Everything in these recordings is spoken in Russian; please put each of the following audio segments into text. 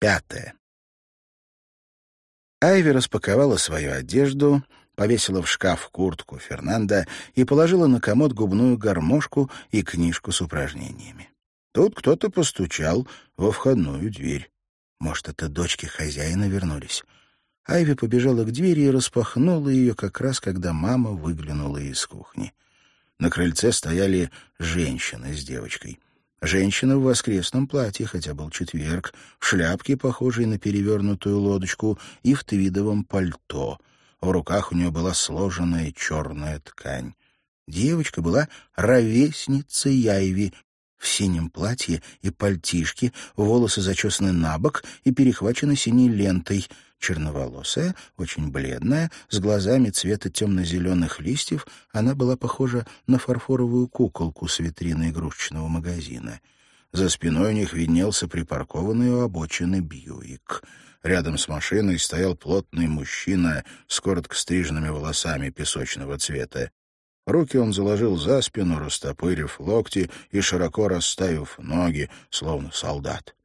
Пятое. Айви распаковала свою одежду, повесила в шкаф куртку Фернанда и положила на комод губную гармошку и книжку с упражнениями. Тут кто-то постучал во входную дверь. Может, это дочки хозяина вернулись. Айви побежала к двери и распахнула ее как раз, когда мама выглянула из кухни. На крыльце стояли женщина с девочкой. Женщина в воскресном платье, хотя был четверг, в шляпке, похожей на перевернутую лодочку, и в твидовом пальто — в руках у нее была сложенная черная ткань. Девочка была ровесницей Яйви, в синем платье и пальтишке, волосы зачесаны на бок и перехвачены синей лентой, черноволосая, очень бледная, с глазами цвета темно-зеленых листьев, она была похожа на фарфоровую куколку с витрины игрушечного магазина. За спиной у них виднелся припаркованный у обочины Бьюик — Рядом с машиной стоял плотный мужчина с коротко стриженными волосами песочного цвета. Руки он заложил за спину, растопырив локти и широко расставив ноги, словно солдат.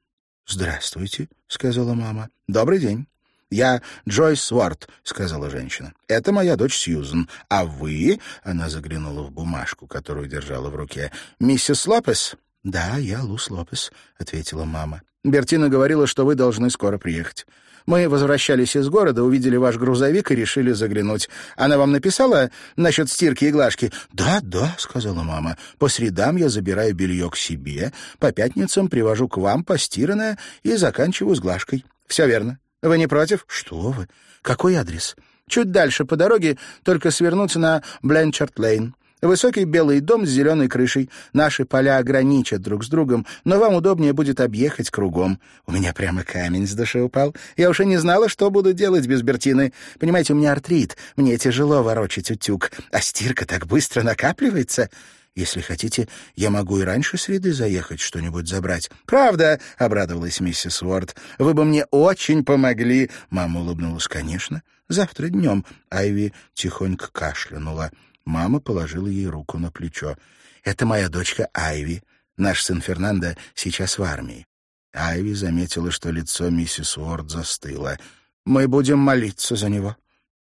«Здравствуйте», — сказала мама. «Добрый день». «Я Джойс Уорд», — сказала женщина. «Это моя дочь Сьюзен. А вы...» — она заглянула в бумажку, которую держала в руке. «Миссис Лопес?» «Да, я Лус Лопес», — ответила мама. Бертина говорила, что вы должны скоро приехать. Мы возвращались из города, увидели ваш грузовик и решили заглянуть. Она вам написала насчет стирки и глажки? «Да, да», — сказала мама. «По средам я забираю белье к себе, по пятницам привожу к вам постиранное и заканчиваю с глажкой. Все верно. Вы не против?» «Что вы? Какой адрес?» «Чуть дальше по дороге, только свернуть на Бленчард-Лейн. Высокий белый дом с зеленой крышей. Наши поля ограничат друг с другом, но вам удобнее будет объехать кругом. У меня прямо камень с души упал. Я уже не знала, что буду делать без Бертины. Понимаете, у меня артрит. Мне тяжело ворочать утюг. А стирка так быстро накапливается. Если хотите, я могу и раньше среды заехать что-нибудь забрать. Правда, — обрадовалась миссис Уорд. Вы бы мне очень помогли. Мама улыбнулась. Конечно. Завтра днем. Айви тихонько кашлянула. Мама положила ей руку на плечо. «Это моя дочка Айви. Наш сын Фернандо сейчас в армии». Айви заметила, что лицо миссис Уорд застыло. «Мы будем молиться за него».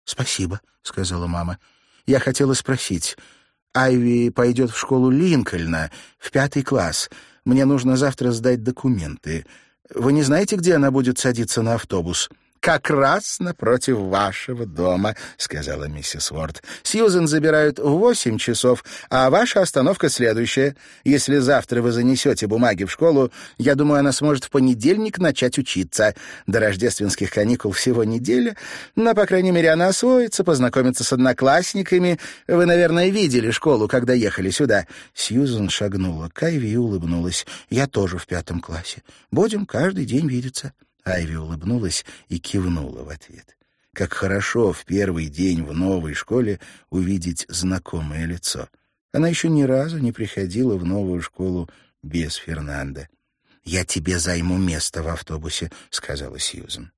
«Спасибо», — сказала мама. «Я хотела спросить. Айви пойдет в школу Линкольна, в пятый класс. Мне нужно завтра сдать документы. Вы не знаете, где она будет садиться на автобус?» Как раз напротив вашего дома», — сказала миссис Уорд. «Сьюзен забирают в восемь часов, а ваша остановка следующая. Если завтра вы занесете бумаги в школу, я думаю, она сможет в понедельник начать учиться. До рождественских каникул всего неделя, но, по крайней мере, она освоится, познакомится с одноклассниками. Вы, наверное, видели школу, когда ехали сюда». Сьюзен шагнула к Айви и улыбнулась. «Я тоже в пятом классе. Будем каждый день видеться». Айви улыбнулась и кивнула в ответ. Как хорошо в первый день в новой школе увидеть знакомое лицо. Она еще ни разу не приходила в новую школу без Фернанда. «Я тебе займу место в автобусе», — сказала Сьюзен.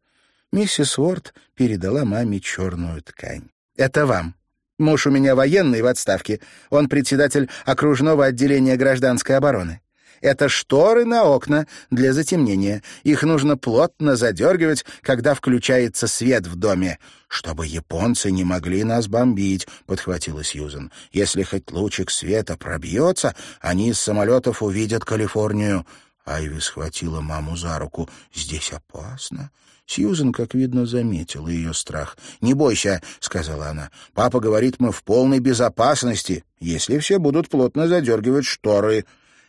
Миссис Уорд передала маме черную ткань. «Это вам. Муж у меня военный в отставке. Он председатель окружного отделения гражданской обороны. Это шторы на окна для затемнения. Их нужно плотно задергивать, когда включается свет в доме. «Чтобы японцы не могли нас бомбить», — подхватила Сьюзен. «Если хоть лучик света пробьется, они из самолетов увидят Калифорнию». Айви схватила маму за руку. «Здесь опасно». Сьюзен, как видно, заметила ее страх. «Не бойся», — сказала она. «Папа говорит, мы в полной безопасности, если все будут плотно задергивать шторы».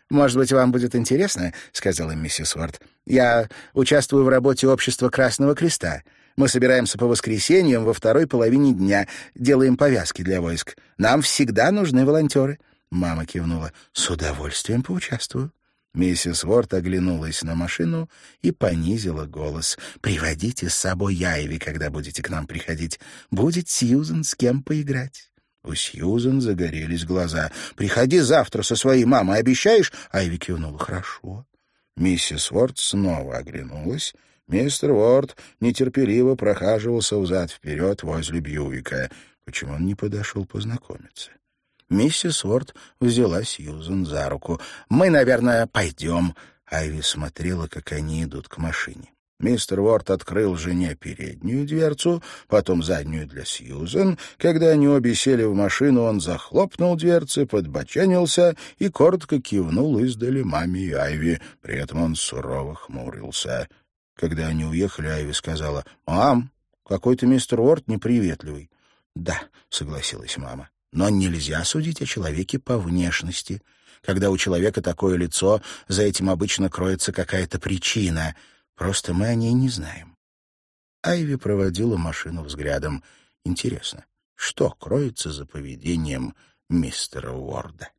«Может быть, вам будет интересно», — сказала миссис Уорд. «Я участвую в работе общества Красного Креста. Мы собираемся по воскресеньям во второй половине дня, делаем повязки для войск. Нам всегда нужны волонтеры». Мама кивнула. «С удовольствием поучаствую». Миссис Уорд оглянулась на машину и понизила голос. «Приводите с собой Яйви, когда будете к нам приходить. Будет Сьюзен с кем поиграть». У Сьюзен загорелись глаза. «Приходи завтра со своей мамой, обещаешь?» Айви кивнула. «Хорошо». Миссис Уорд снова оглянулась. Мистер Уорд нетерпеливо прохаживался взад-вперед возле Бьюика. Почему он не подошел познакомиться? Миссис Уорд взяла Сьюзен за руку. «Мы, наверное, пойдем». Айви смотрела, как они идут к машине. Мистер Уорд открыл жене переднюю дверцу, потом заднюю для Сьюзен. Когда они обе сели в машину, он захлопнул дверцы, подбоченился и коротко кивнул издали маме и Айви. При этом он сурово хмурился. Когда они уехали, Айви сказала, «Мам, какой-то мистер Уорд неприветливый». «Да», — согласилась мама, — «но нельзя судить о человеке по внешности. Когда у человека такое лицо, за этим обычно кроется какая-то причина». Просто мы о ней не знаем. Айви проводила машину взглядом. Интересно, что кроется за поведением мистера Уорда?